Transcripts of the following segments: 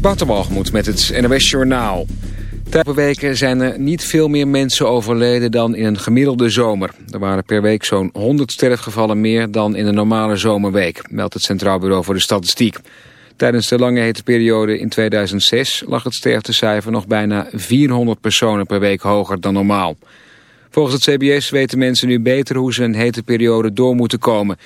Waterwalgemoed met het NOS Journaal. Tijdens weken zijn er niet veel meer mensen overleden dan in een gemiddelde zomer. Er waren per week zo'n 100 sterfgevallen meer dan in een normale zomerweek, meldt het Centraal Bureau voor de Statistiek. Tijdens de lange hete periode in 2006 lag het sterftecijfer nog bijna 400 personen per week hoger dan normaal. Volgens het CBS weten mensen nu beter hoe ze een hete periode door moeten komen.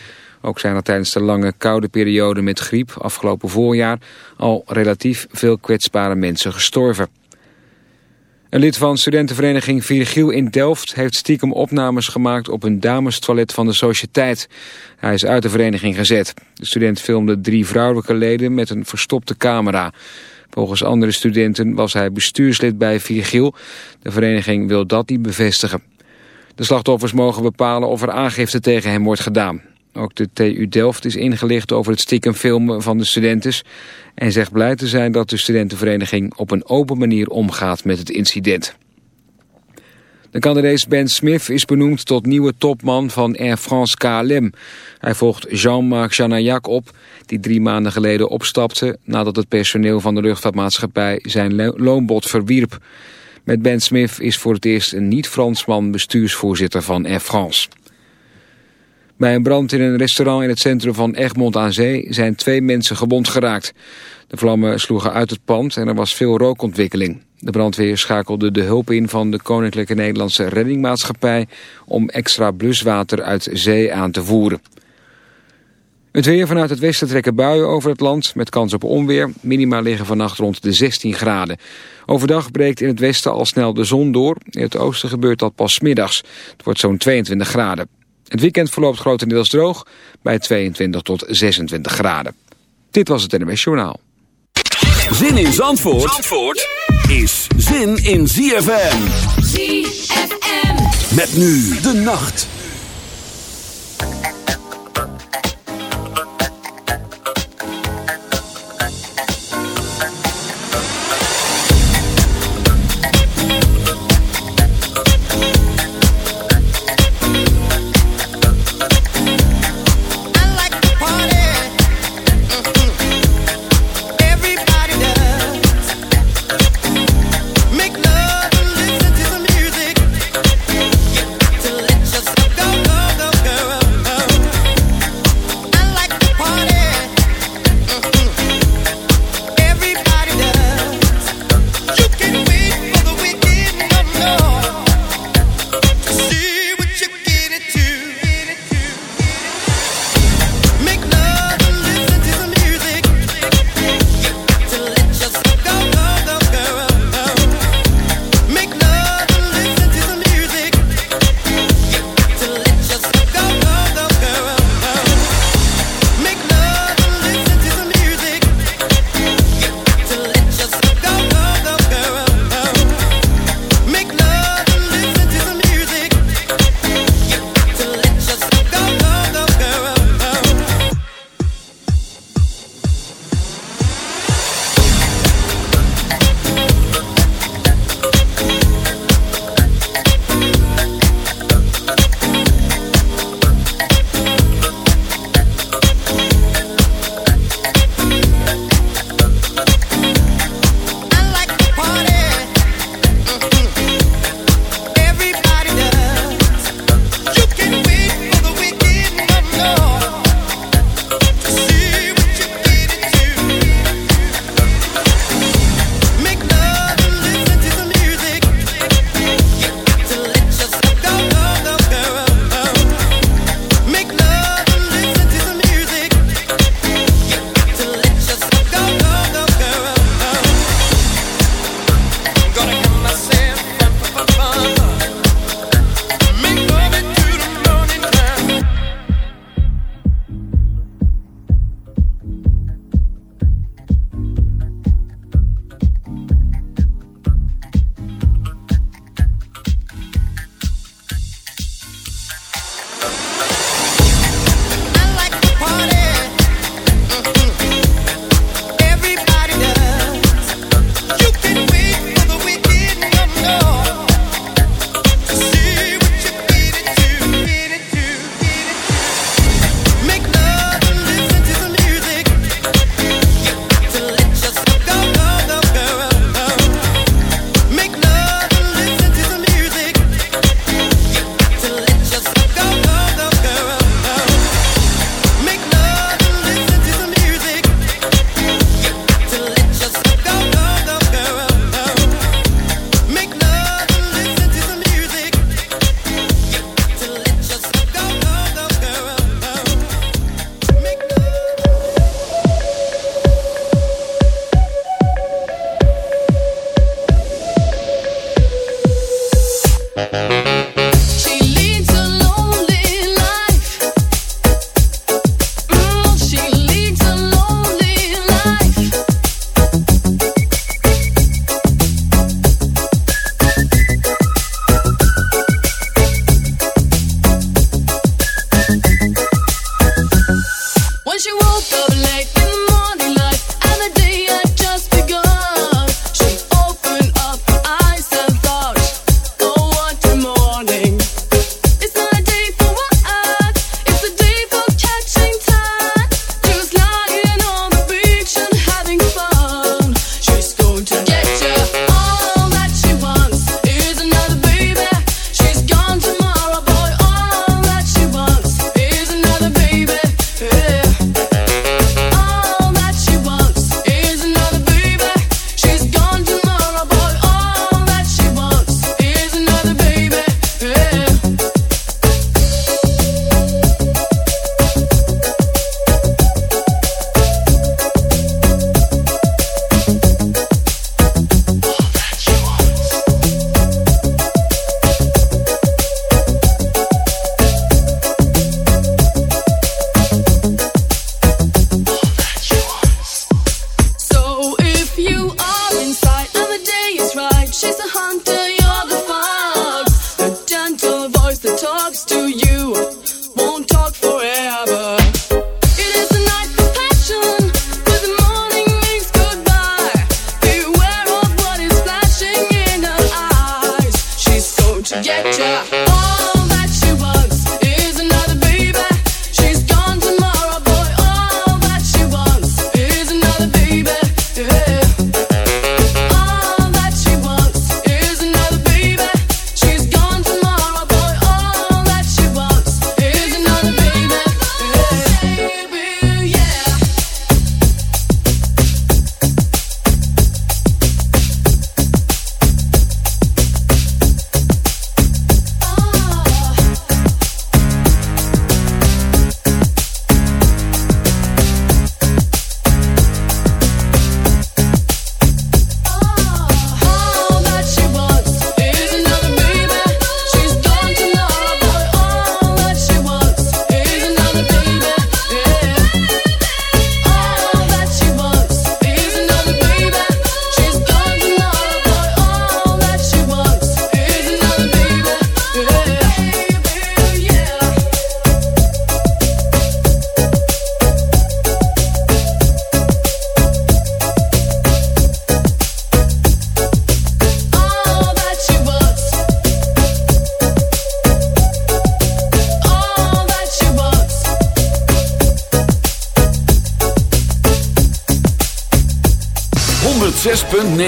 Ook zijn er tijdens de lange koude periode met griep afgelopen voorjaar al relatief veel kwetsbare mensen gestorven. Een lid van studentenvereniging Virgiel in Delft heeft stiekem opnames gemaakt op een damestoilet van de sociëteit. Hij is uit de vereniging gezet. De student filmde drie vrouwelijke leden met een verstopte camera. Volgens andere studenten was hij bestuurslid bij Virgiel. De vereniging wil dat niet bevestigen. De slachtoffers mogen bepalen of er aangifte tegen hem wordt gedaan. Ook de TU Delft is ingelicht over het stiekem filmen van de studentes... en zegt blij te zijn dat de studentenvereniging op een open manier omgaat met het incident. De Canadees Ben Smith is benoemd tot nieuwe topman van Air France KLM. Hij volgt Jean-Marc Janaillac op, die drie maanden geleden opstapte... nadat het personeel van de luchtvaartmaatschappij zijn loonbod verwierp. Met Ben Smith is voor het eerst een niet-Fransman bestuursvoorzitter van Air France. Bij een brand in een restaurant in het centrum van Egmond aan Zee zijn twee mensen gewond geraakt. De vlammen sloegen uit het pand en er was veel rookontwikkeling. De brandweer schakelde de hulp in van de Koninklijke Nederlandse Reddingmaatschappij om extra bluswater uit zee aan te voeren. Het weer vanuit het westen trekken buien over het land met kans op onweer. Minima liggen vannacht rond de 16 graden. Overdag breekt in het westen al snel de zon door. In het oosten gebeurt dat pas middags. Het wordt zo'n 22 graden. Het weekend verloopt grotendeels droog bij 22 tot 26 graden. Dit was het NMS Journaal. Zin in Zandvoort, Zandvoort is zin in ZFM. ZFM. Met nu de nacht.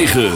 9.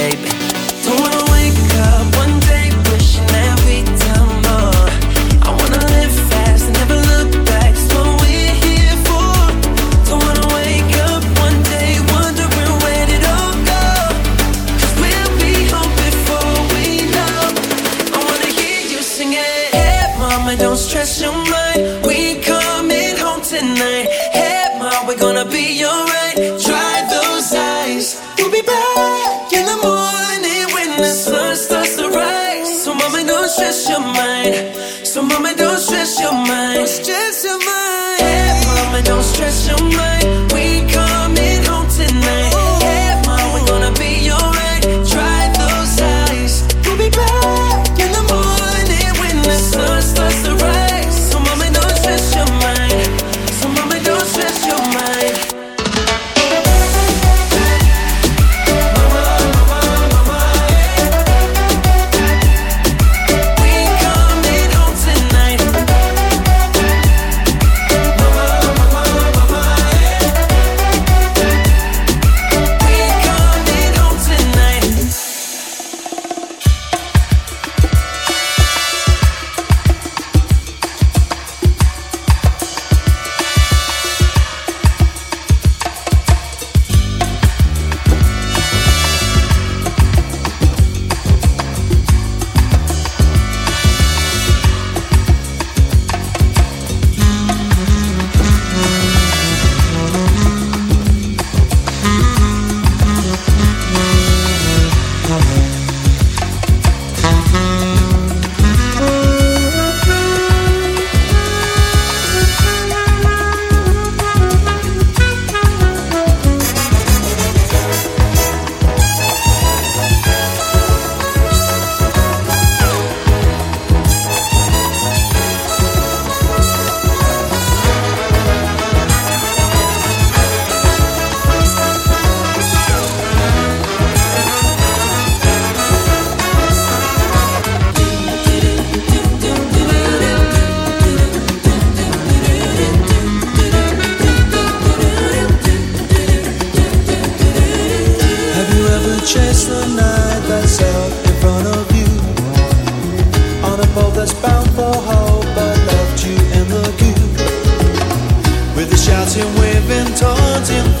undelivered with the paper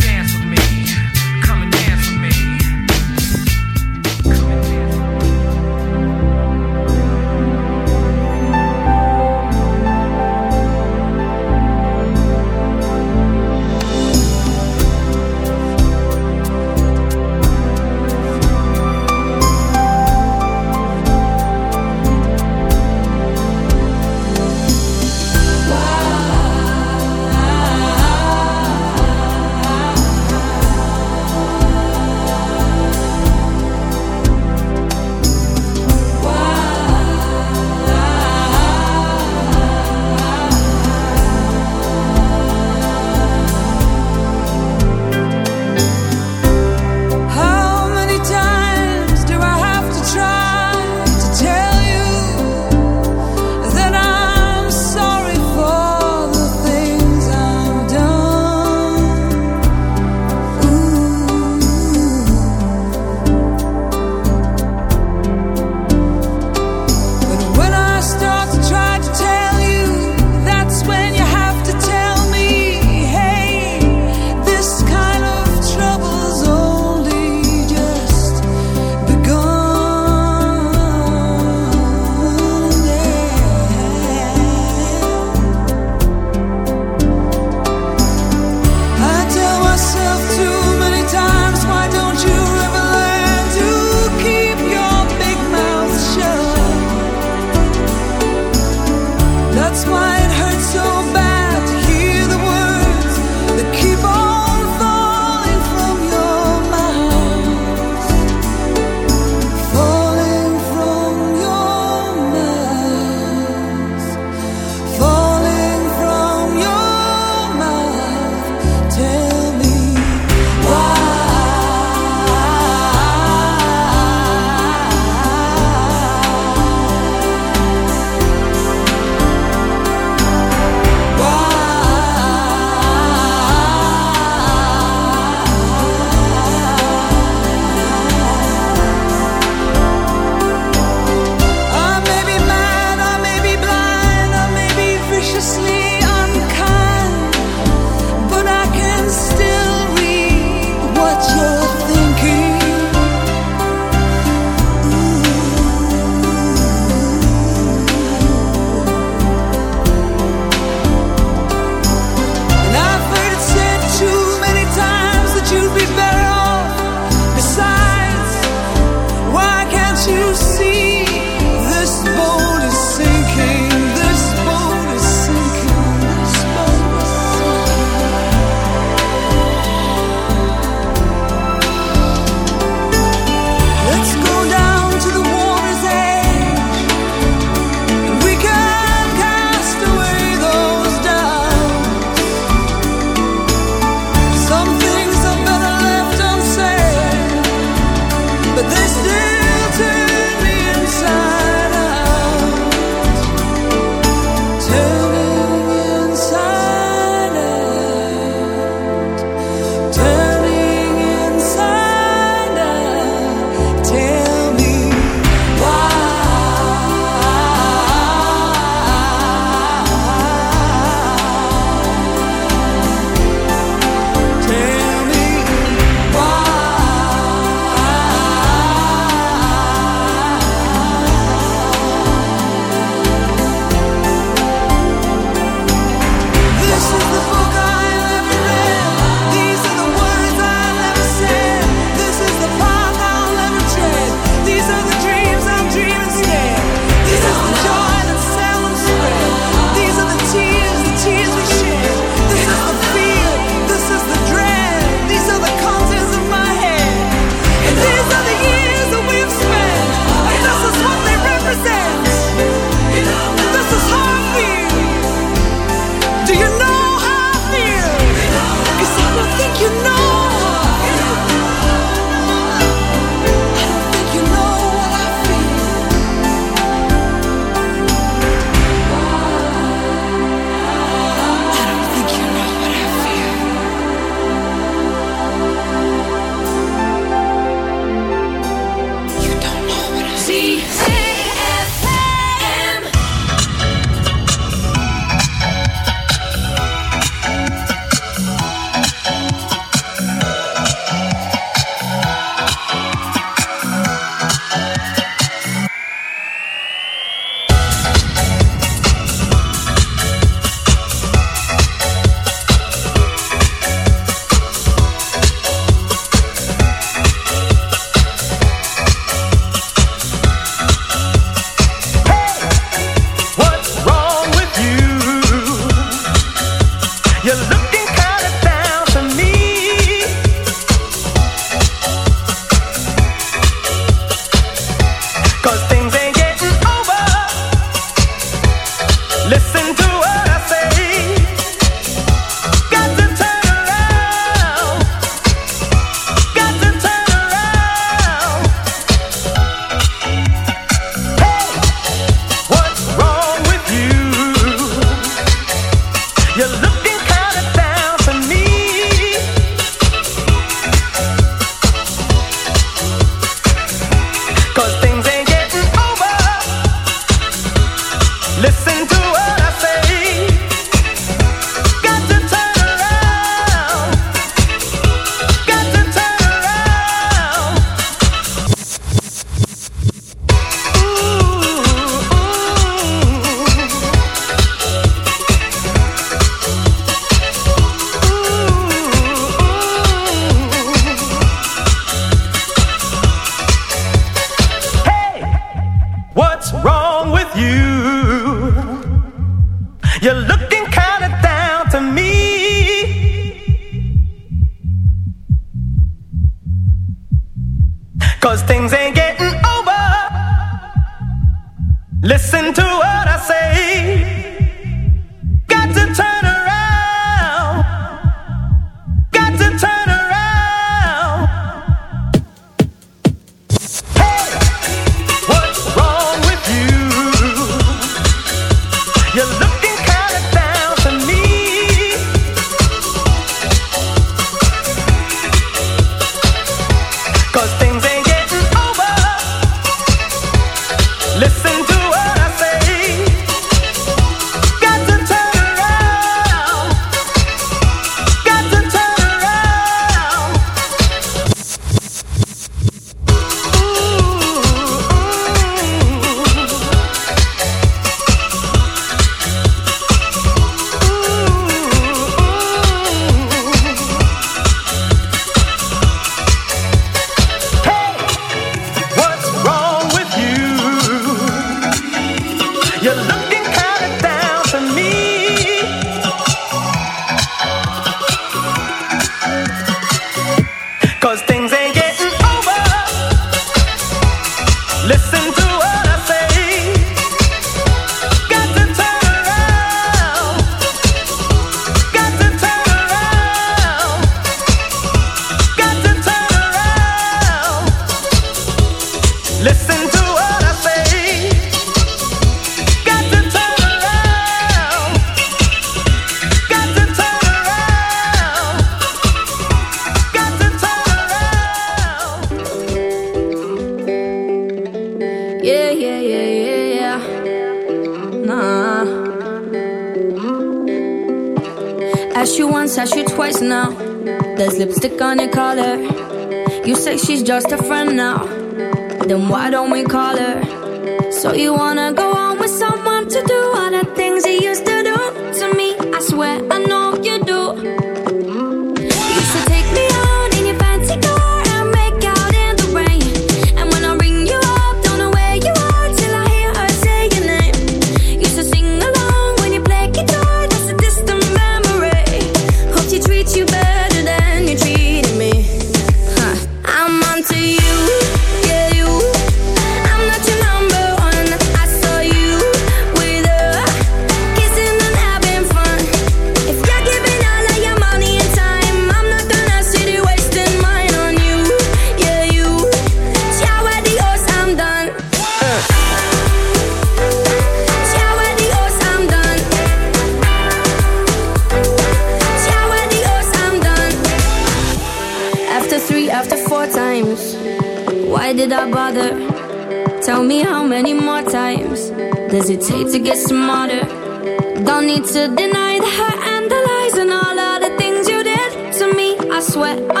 city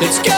Let's go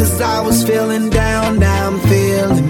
Cause I was feeling down, now I'm feeling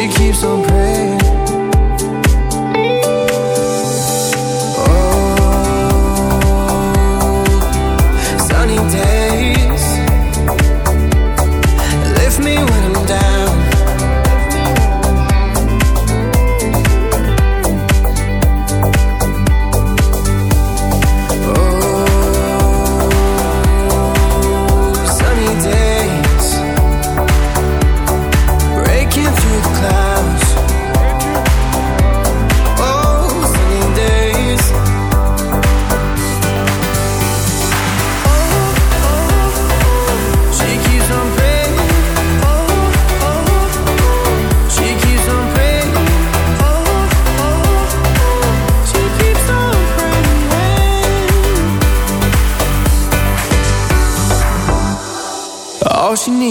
She keeps on praying.